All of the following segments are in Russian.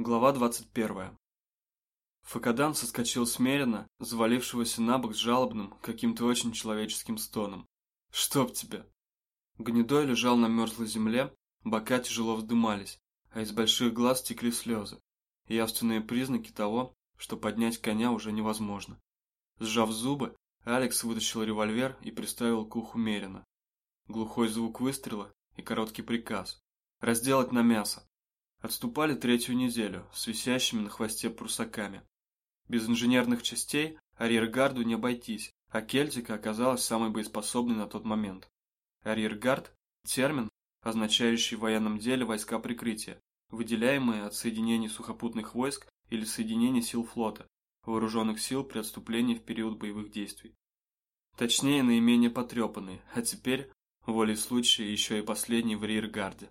Глава 21. Факадан соскочил с Мерина, завалившегося на бок с жалобным, каким-то очень человеческим стоном. «Чтоб тебя!» Гнедой лежал на мерзлой земле, бока тяжело вздымались, а из больших глаз текли слезы. Явственные признаки того, что поднять коня уже невозможно. Сжав зубы, Алекс вытащил револьвер и приставил к уху Мерина. Глухой звук выстрела и короткий приказ. «Разделать на мясо!» Отступали третью неделю с висящими на хвосте прусаками. Без инженерных частей арьергарду не обойтись, а Кельтика оказалась самой боеспособной на тот момент. Арьергард – термин, означающий в военном деле войска прикрытия, выделяемые от соединений сухопутных войск или соединений сил флота, вооруженных сил при отступлении в период боевых действий. Точнее, наименее потрепанные, а теперь, волей случая, еще и последний в арьергарде.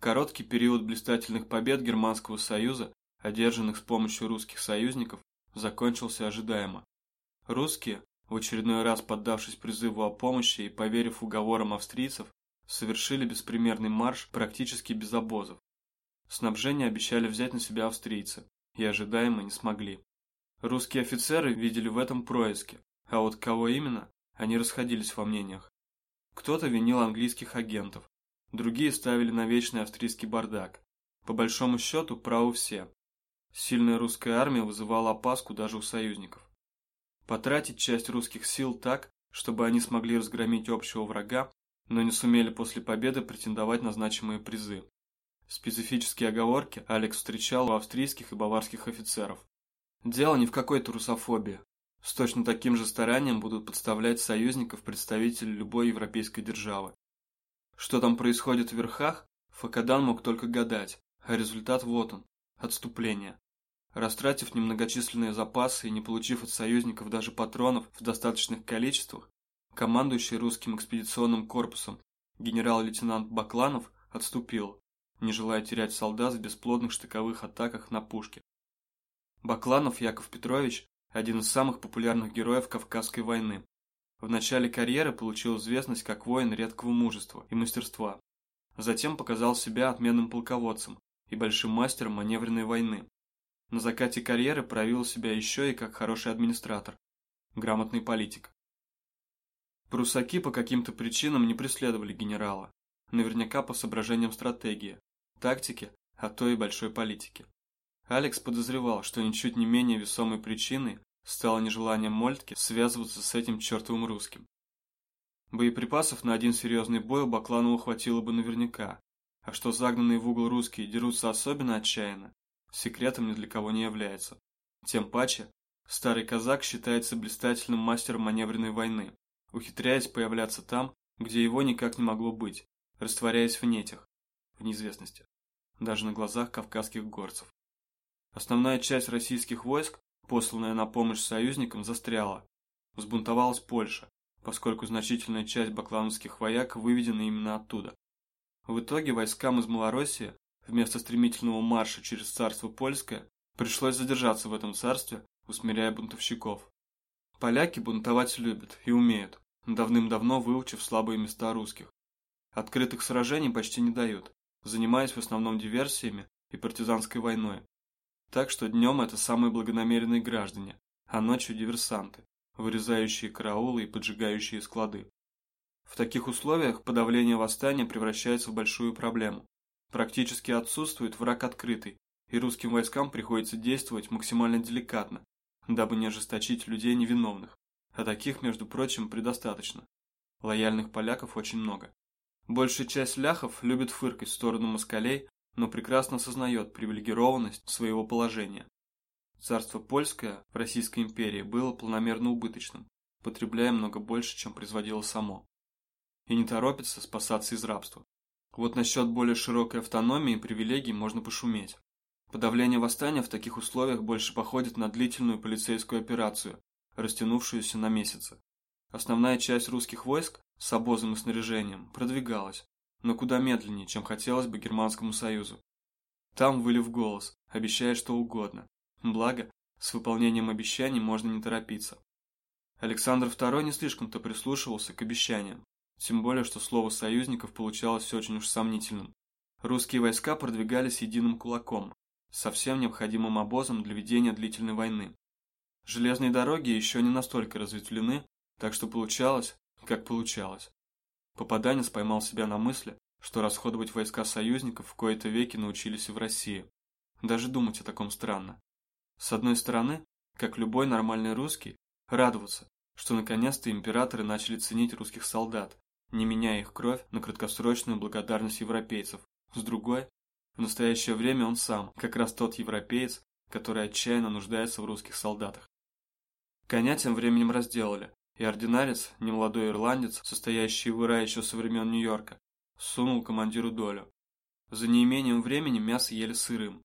Короткий период блистательных побед Германского Союза, одержанных с помощью русских союзников, закончился ожидаемо. Русские, в очередной раз поддавшись призыву о помощи и поверив уговорам австрийцев, совершили беспримерный марш практически без обозов. Снабжение обещали взять на себя австрийцы, и ожидаемо не смогли. Русские офицеры видели в этом происки, а вот кого именно, они расходились во мнениях. Кто-то винил английских агентов, Другие ставили на вечный австрийский бардак. По большому счету, правы все. Сильная русская армия вызывала опаску даже у союзников. Потратить часть русских сил так, чтобы они смогли разгромить общего врага, но не сумели после победы претендовать на значимые призы. Специфические оговорки Алекс встречал у австрийских и баварских офицеров. Дело не в какой-то русофобии. С точно таким же старанием будут подставлять союзников представители любой европейской державы. Что там происходит в верхах, Факадан мог только гадать, а результат вот он – отступление. Растратив немногочисленные запасы и не получив от союзников даже патронов в достаточных количествах, командующий русским экспедиционным корпусом генерал-лейтенант Бакланов отступил, не желая терять солдат в бесплодных штыковых атаках на пушки. Бакланов Яков Петрович – один из самых популярных героев Кавказской войны. В начале карьеры получил известность как воин редкого мужества и мастерства. Затем показал себя отменным полководцем и большим мастером маневренной войны. На закате карьеры проявил себя еще и как хороший администратор, грамотный политик. Прусаки по каким-то причинам не преследовали генерала, наверняка по соображениям стратегии, тактики, а то и большой политики. Алекс подозревал, что ничуть не менее весомой причиной стало нежеланием Мольтке связываться с этим чертовым русским. Боеприпасов на один серьезный бой у Бакланова хватило бы наверняка, а что загнанные в угол русские дерутся особенно отчаянно, секретом ни для кого не является. Тем паче, старый казак считается блистательным мастером маневренной войны, ухитряясь появляться там, где его никак не могло быть, растворяясь в нетях, в неизвестности, даже на глазах кавказских горцев. Основная часть российских войск посланная на помощь союзникам, застряла. Взбунтовалась Польша, поскольку значительная часть баклановских вояк выведена именно оттуда. В итоге войскам из Малороссии вместо стремительного марша через царство польское пришлось задержаться в этом царстве, усмиряя бунтовщиков. Поляки бунтовать любят и умеют, давным-давно выучив слабые места русских. Открытых сражений почти не дают, занимаясь в основном диверсиями и партизанской войной. Так что днем это самые благонамеренные граждане, а ночью диверсанты, вырезающие караулы и поджигающие склады. В таких условиях подавление восстания превращается в большую проблему. Практически отсутствует враг открытый, и русским войскам приходится действовать максимально деликатно, дабы не ожесточить людей невиновных, а таких, между прочим, предостаточно. Лояльных поляков очень много. Большая часть ляхов любит фыркать в сторону москалей но прекрасно осознает привилегированность своего положения. Царство польское в Российской империи было планомерно убыточным, потребляя много больше, чем производило само. И не торопится спасаться из рабства. Вот насчет более широкой автономии и привилегий можно пошуметь. Подавление восстания в таких условиях больше походит на длительную полицейскую операцию, растянувшуюся на месяцы. Основная часть русских войск с обозом и снаряжением продвигалась, но куда медленнее, чем хотелось бы Германскому Союзу. Там вылив голос, обещая что угодно. Благо, с выполнением обещаний можно не торопиться. Александр II не слишком-то прислушивался к обещаниям, тем более, что слово союзников получалось очень уж сомнительным. Русские войска продвигались единым кулаком, совсем необходимым обозом для ведения длительной войны. Железные дороги еще не настолько разветвлены, так что получалось, как получалось. Попаданец поймал себя на мысли, что расходовать войска союзников в кои-то веки научились и в России. Даже думать о таком странно. С одной стороны, как любой нормальный русский, радоваться, что наконец-то императоры начали ценить русских солдат, не меняя их кровь на краткосрочную благодарность европейцев. С другой, в настоящее время он сам, как раз тот европеец, который отчаянно нуждается в русских солдатах. Коня тем временем разделали, и ординарец, немолодой ирландец, состоящий в Ира еще со времен Нью-Йорка, сунул командиру долю. За неимением времени мясо ели сырым.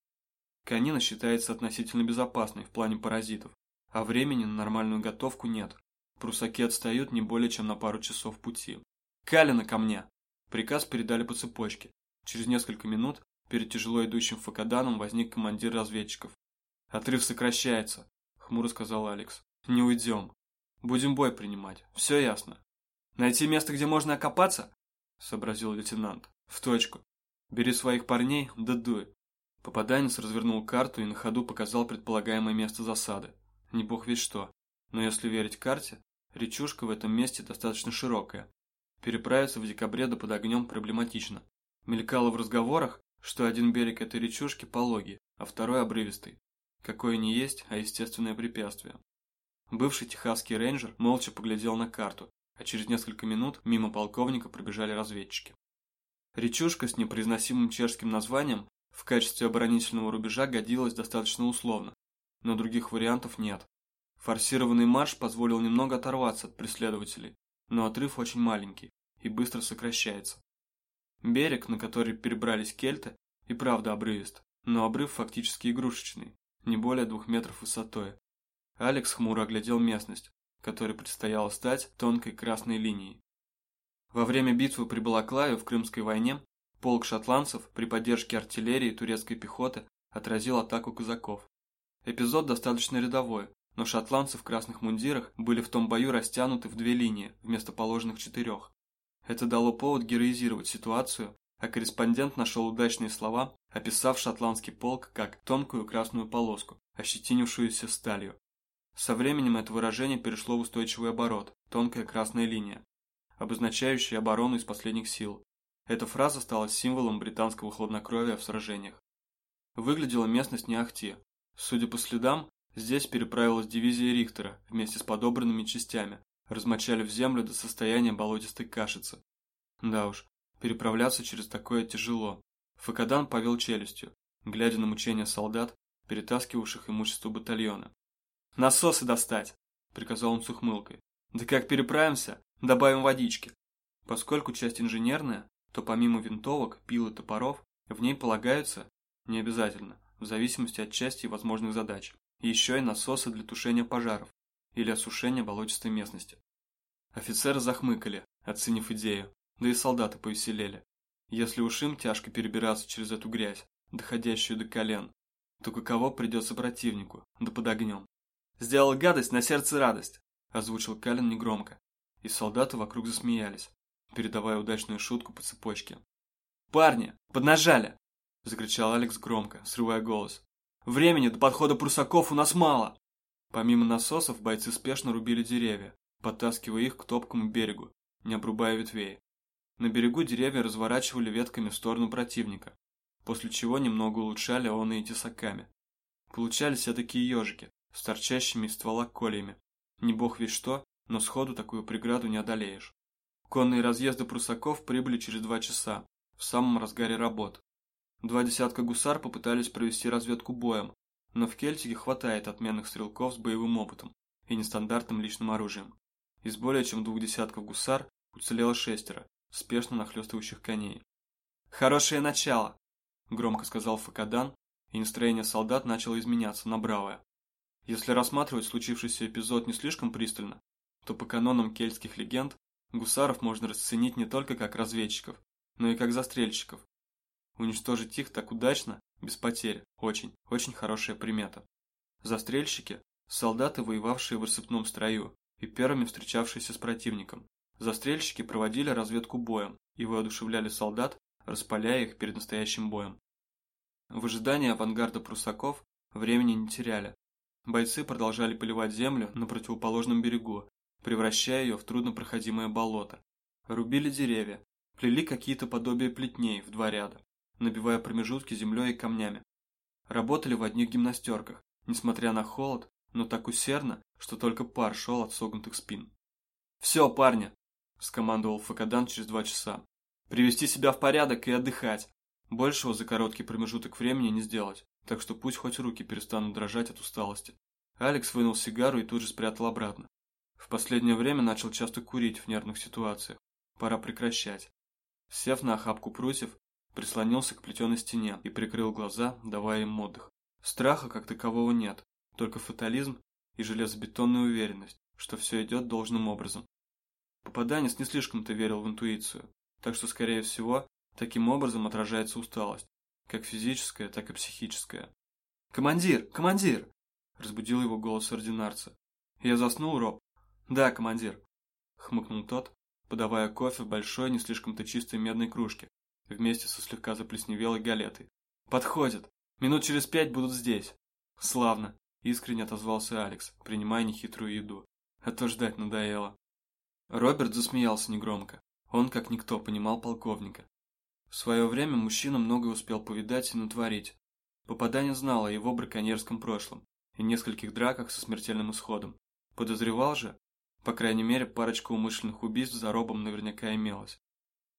Конина считается относительно безопасной в плане паразитов, а времени на нормальную готовку нет. Прусаки отстают не более чем на пару часов пути. «Калина ко мне!» Приказ передали по цепочке. Через несколько минут перед тяжело идущим Факаданом возник командир разведчиков. «Отрыв сокращается», — хмуро сказал Алекс. «Не уйдем. Будем бой принимать. Все ясно». «Найти место, где можно окопаться?» — сообразил лейтенант. «В точку. Бери своих парней, да дуй». Попаданец развернул карту и на ходу показал предполагаемое место засады. Не бог весь что. Но если верить карте, речушка в этом месте достаточно широкая, Переправиться в декабре до под огнем проблематично. Мелькало в разговорах, что один берег этой речушки пологий, а второй обрывистый. Какое не есть, а естественное препятствие. Бывший техасский рейнджер молча поглядел на карту, а через несколько минут мимо полковника пробежали разведчики. Речушка с непроизносимым чешским названием в качестве оборонительного рубежа годилась достаточно условно, но других вариантов нет. Форсированный марш позволил немного оторваться от преследователей, но отрыв очень маленький и быстро сокращается. Берег, на который перебрались кельты, и правда обрывист, но обрыв фактически игрушечный, не более двух метров высотой. Алекс хмуро оглядел местность, которой предстояло стать тонкой красной линией. Во время битвы при Балаклаве в Крымской войне полк шотландцев при поддержке артиллерии и турецкой пехоты отразил атаку казаков. Эпизод достаточно рядовой, но шотландцы в красных мундирах были в том бою растянуты в две линии вместо положенных четырех. Это дало повод героизировать ситуацию, а корреспондент нашел удачные слова, описав шотландский полк как тонкую красную полоску, ощетинившуюся сталью. Со временем это выражение перешло в устойчивый оборот, тонкая красная линия, обозначающая оборону из последних сил. Эта фраза стала символом британского хладнокровия в сражениях. Выглядела местность не ахти. Судя по следам, Здесь переправилась дивизия Рихтера вместе с подобранными частями, размочали в землю до состояния болотистой кашицы. Да уж, переправляться через такое тяжело. Факадан повел челюстью, глядя на мучения солдат, перетаскивавших имущество батальона. «Насосы достать!» – приказал он с ухмылкой. «Да как переправимся? Добавим водички!» Поскольку часть инженерная, то помимо винтовок, пил и топоров, в ней полагаются, не обязательно, в зависимости от части и возможных задач, еще и насосы для тушения пожаров или осушения болотистой местности. Офицеры захмыкали, оценив идею, да и солдаты повеселели. Если уж тяжко перебираться через эту грязь, доходящую до колен, то каково придется противнику, да под огнем. «Сделал гадость, на сердце радость», – озвучил Калин негромко, и солдаты вокруг засмеялись, передавая удачную шутку по цепочке. «Парни, поднажали!» – закричал Алекс громко, срывая голос. Времени до подхода прусаков у нас мало. Помимо насосов, бойцы спешно рубили деревья, подтаскивая их к топкому берегу, не обрубая ветвей. На берегу деревья разворачивали ветками в сторону противника, после чего немного улучшали он и тесаками. Получались такие ежики, с торчащими из ствола кольями. Не бог весь что, но сходу такую преграду не одолеешь. Конные разъезды прусаков прибыли через два часа, в самом разгаре работ. Два десятка гусар попытались провести разведку боем, но в Кельтике хватает отменных стрелков с боевым опытом и нестандартным личным оружием. Из более чем двух десятков гусар уцелело шестеро, спешно нахлестывающих коней. «Хорошее начало!» – громко сказал Факадан, и настроение солдат начало изменяться на бравое. Если рассматривать случившийся эпизод не слишком пристально, то по канонам кельтских легенд гусаров можно расценить не только как разведчиков, но и как застрельщиков, Уничтожить их так удачно, без потерь, очень, очень хорошая примета. Застрельщики – солдаты, воевавшие в рассыпном строю и первыми встречавшиеся с противником. Застрельщики проводили разведку боем и воодушевляли солдат, распаляя их перед настоящим боем. В ожидании авангарда прусаков времени не теряли. Бойцы продолжали поливать землю на противоположном берегу, превращая ее в труднопроходимое болото. Рубили деревья, плели какие-то подобия плетней в два ряда, набивая промежутки землей и камнями. Работали в одних гимнастерках, несмотря на холод, но так усердно, что только пар шел от согнутых спин. «Все, парни!» – скомандовал Факадан через два часа. «Привести себя в порядок и отдыхать. Большего за короткий промежуток времени не сделать, так что пусть хоть руки перестанут дрожать от усталости». Алекс вынул сигару и тут же спрятал обратно. В последнее время начал часто курить в нервных ситуациях. Пора прекращать. Сев на охапку прутьев, прислонился к плетеной стене и прикрыл глаза, давая им отдых. Страха как такового нет, только фатализм и железобетонная уверенность, что все идет должным образом. Попаданец не слишком-то верил в интуицию, так что, скорее всего, таким образом отражается усталость, как физическая, так и психическая. «Командир! Командир!» – разбудил его голос ординарца. «Я заснул, Роб?» «Да, командир», – хмыкнул тот, подавая кофе в большой, не слишком-то чистой медной кружке, вместе со слегка заплесневелой галетой. «Подходит! Минут через пять будут здесь!» «Славно!» – искренне отозвался Алекс, принимая нехитрую еду. А то ждать надоело. Роберт засмеялся негромко. Он, как никто, понимал полковника. В свое время мужчина многое успел повидать и натворить. Попадание знал о его браконьерском прошлом и нескольких драках со смертельным исходом. Подозревал же, по крайней мере, парочка умышленных убийств за робом наверняка имелась.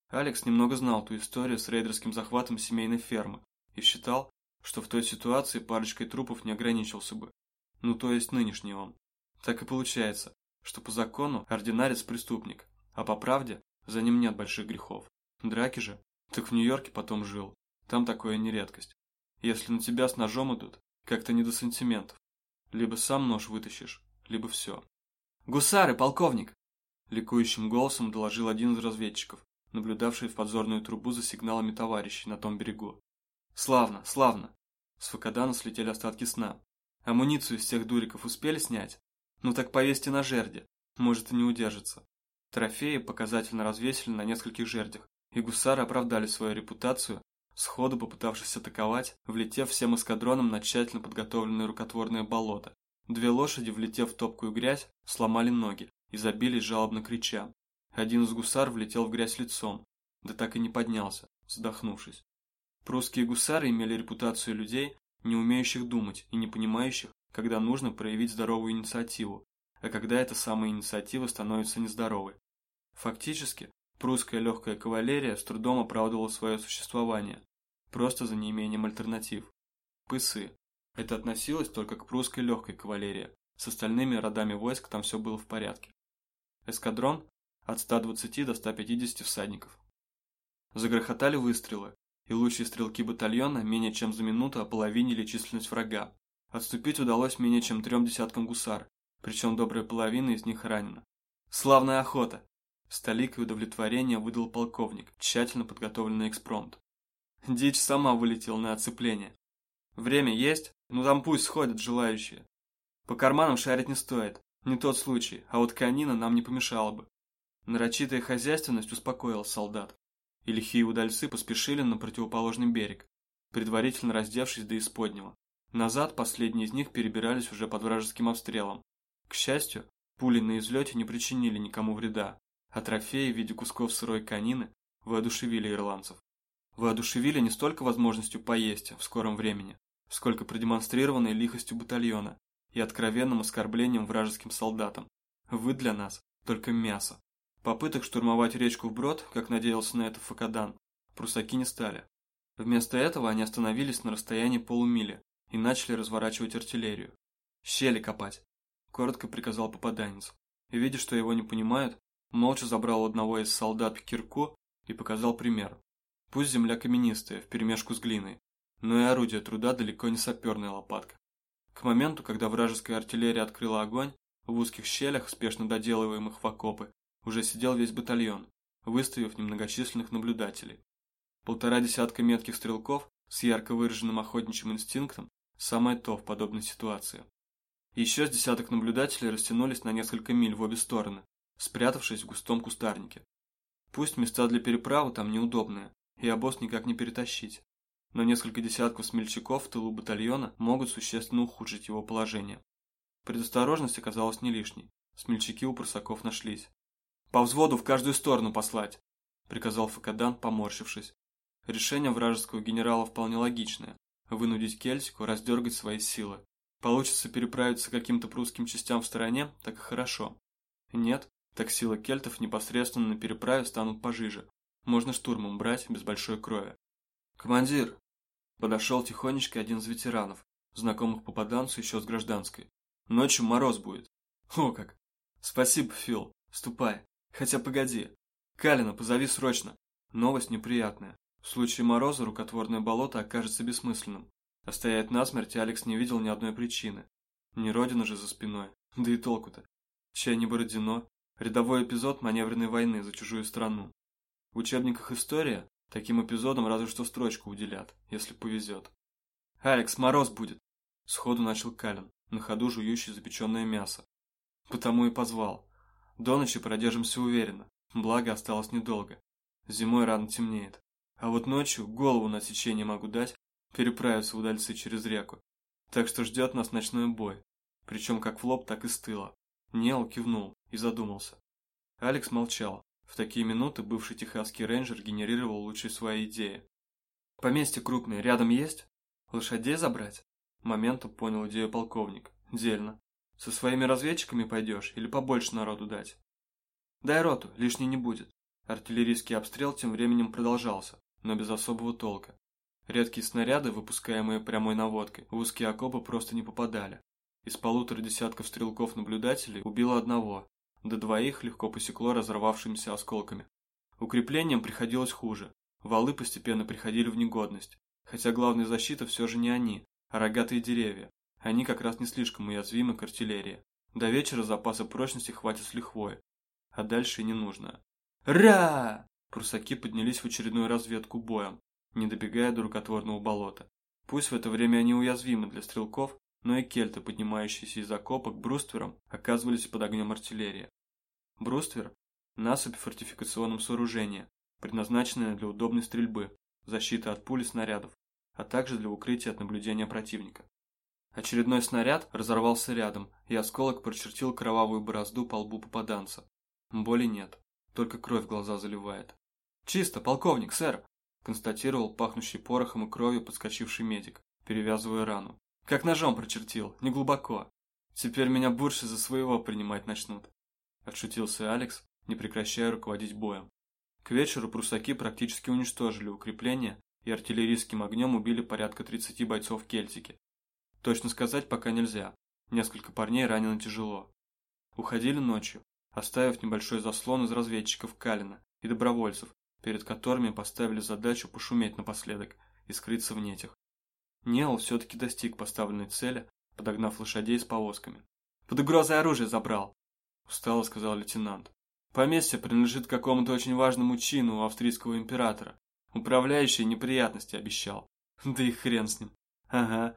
Алекс немного знал ту историю с рейдерским захватом семейной фермы и считал, что в той ситуации парочкой трупов не ограничился бы. Ну, то есть нынешний он. Так и получается, что по закону ординарец преступник, а по правде за ним нет больших грехов. Драки же, так в Нью-Йорке потом жил, там такое не редкость. Если на тебя с ножом идут, как-то не до сантиментов. Либо сам нож вытащишь, либо все. «Гусары, полковник!» Ликующим голосом доложил один из разведчиков, наблюдавший в подзорную трубу за сигналами товарищей на том берегу. «Славно, славно!» С Факадана слетели остатки сна. «Амуницию из всех дуриков успели снять? Ну так повесьте на жерде, может и не удержится». Трофеи показательно развесили на нескольких жердях, и гусары оправдали свою репутацию, сходу попытавшись атаковать, влетев всем эскадроном на тщательно подготовленное рукотворное болото, Две лошади, влетев в топкую грязь, сломали ноги и забились жалобно крича. Один из гусар влетел в грязь лицом, да так и не поднялся, задохнувшись. Прусские гусары имели репутацию людей, не умеющих думать и не понимающих, когда нужно проявить здоровую инициативу, а когда эта самая инициатива становится нездоровой. Фактически, прусская легкая кавалерия с трудом оправдывала свое существование, просто за неимением альтернатив. Пысы, это относилось только к прусской легкой кавалерии. С остальными родами войск там все было в порядке. Эскадрон от 120 до 150 всадников. Загрохотали выстрелы, и лучшие стрелки батальона менее чем за минуту ополовинили численность врага. Отступить удалось менее чем трем десяткам гусар, причем добрая половина из них ранена. Славная охота! С толикой удовлетворения выдал полковник, тщательно подготовленный экспромт. Дичь сама вылетела на оцепление. Время есть? Ну там пусть сходят желающие. По карманам шарить не стоит. Не тот случай, а вот конина нам не помешала бы. Нарочитая хозяйственность успокоила солдат. И лихие удальцы поспешили на противоположный берег, предварительно раздевшись до исподнего. Назад последние из них перебирались уже под вражеским обстрелом. К счастью, пули на излете не причинили никому вреда, а трофеи в виде кусков сырой конины воодушевили ирландцев. Воодушевили не столько возможностью поесть в скором времени, сколько продемонстрированной лихостью батальона и откровенным оскорблением вражеским солдатам. Вы для нас только мясо. Попыток штурмовать речку вброд, как надеялся на это Факадан, прусаки не стали. Вместо этого они остановились на расстоянии полумили и начали разворачивать артиллерию. «Щели копать!» – коротко приказал попаданец. И, видя, что его не понимают, молча забрал одного из солдат кирку и показал пример. Пусть земля каменистая, вперемешку с глиной, но и орудие труда далеко не саперная лопатка. К моменту, когда вражеская артиллерия открыла огонь, в узких щелях, спешно доделываемых в окопы, уже сидел весь батальон, выставив немногочисленных наблюдателей. Полтора десятка метких стрелков с ярко выраженным охотничьим инстинктом – самое то в подобной ситуации. Еще с десяток наблюдателей растянулись на несколько миль в обе стороны, спрятавшись в густом кустарнике. Пусть места для переправы там неудобные, и обоз никак не перетащить, но несколько десятков смельчаков в тылу батальона могут существенно ухудшить его положение. Предосторожность оказалась не лишней. Смельчаки у просаков нашлись. «По взводу в каждую сторону послать!» – приказал Факадан, поморщившись. Решение вражеского генерала вполне логичное – вынудить Кельтику раздергать свои силы. Получится переправиться каким-то прусским частям в стороне, так и хорошо. Нет, так силы кельтов непосредственно на переправе станут пожиже. Можно штурмом брать без большой крови. «Командир!» Подошел тихонечко один из ветеранов, знакомых попаданцу еще с гражданской. «Ночью мороз будет». «О как!» «Спасибо, Фил. Ступай. Хотя погоди. Калина, позови срочно. Новость неприятная. В случае мороза рукотворное болото окажется бессмысленным. А стоять насмерть Алекс не видел ни одной причины. Не родина же за спиной. Да и толку-то. Чай не Бородино. Рядовой эпизод маневренной войны за чужую страну. В учебниках история таким эпизодам разве что строчку уделят, если повезет. «Алекс, мороз будет!» Сходу начал Калин, на ходу жующий запеченное мясо. Потому и позвал. До ночи продержимся уверенно, благо осталось недолго. Зимой рано темнеет. А вот ночью голову на сечение могу дать, переправиться удальцы через реку. Так что ждет нас ночной бой. Причем как в лоб, так и с тыла. Нел кивнул и задумался. Алекс молчал. В такие минуты бывший техасский рейнджер генерировал лучшие свои идеи. «Поместье крупное рядом есть? Лошадей забрать?» Моментом понял идею полковник. «Дельно. Со своими разведчиками пойдешь или побольше народу дать? Дай роту, лишней не будет. Артиллерийский обстрел тем временем продолжался, но без особого толка. Редкие снаряды, выпускаемые прямой наводкой, в узкие окопы просто не попадали. Из полутора десятков стрелков-наблюдателей убило одного, до двоих легко посекло разорвавшимися осколками. Укреплениям приходилось хуже, валы постепенно приходили в негодность, хотя главная защита все же не они, а рогатые деревья, они как раз не слишком уязвимы к артиллерии. До вечера запаса прочности хватит с лихвой. А дальше и не нужно. «Ра!» Прусаки поднялись в очередную разведку боем, не добегая до рукотворного болота. Пусть в это время они уязвимы для стрелков, но и кельты, поднимающиеся из окопок бруствером, оказывались под огнем артиллерии. Бруствер – насыпь в фортификационном сооружении, предназначенная для удобной стрельбы, защиты от пули снарядов, а также для укрытия от наблюдения противника. Очередной снаряд разорвался рядом, и осколок прочертил кровавую борозду по лбу попаданца. Боли нет, только кровь глаза заливает. «Чисто, полковник, сэр!» констатировал пахнущий порохом и кровью подскочивший медик, перевязывая рану. «Как ножом прочертил, не глубоко. Теперь меня бурши за своего принимать начнут», отшутился Алекс, не прекращая руководить боем. К вечеру прусаки практически уничтожили укрепление и артиллерийским огнем убили порядка 30 бойцов Кельтики, Точно сказать пока нельзя. Несколько парней ранено тяжело. Уходили ночью, оставив небольшой заслон из разведчиков Калина и добровольцев, перед которыми поставили задачу пошуметь напоследок и скрыться в нетях. Нео все-таки достиг поставленной цели, подогнав лошадей с повозками. «Под угрозой оружие забрал», – устало сказал лейтенант. «Поместье принадлежит какому-то очень важному чину у австрийского императора. Управляющий неприятности обещал. Да и хрен с ним. Ага,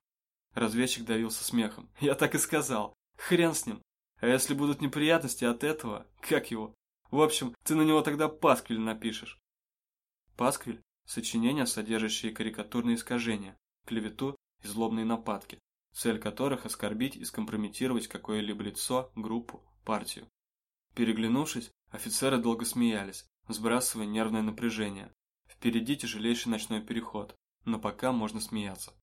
Разведчик давился смехом. Я так и сказал. Хрен с ним. А если будут неприятности от этого, как его? В общем, ты на него тогда пасквиль напишешь. Пасквиль – сочинения, содержащие карикатурные искажения, клевету и злобные нападки, цель которых – оскорбить и скомпрометировать какое-либо лицо, группу, партию. Переглянувшись, офицеры долго смеялись, сбрасывая нервное напряжение. Впереди тяжелейший ночной переход, но пока можно смеяться.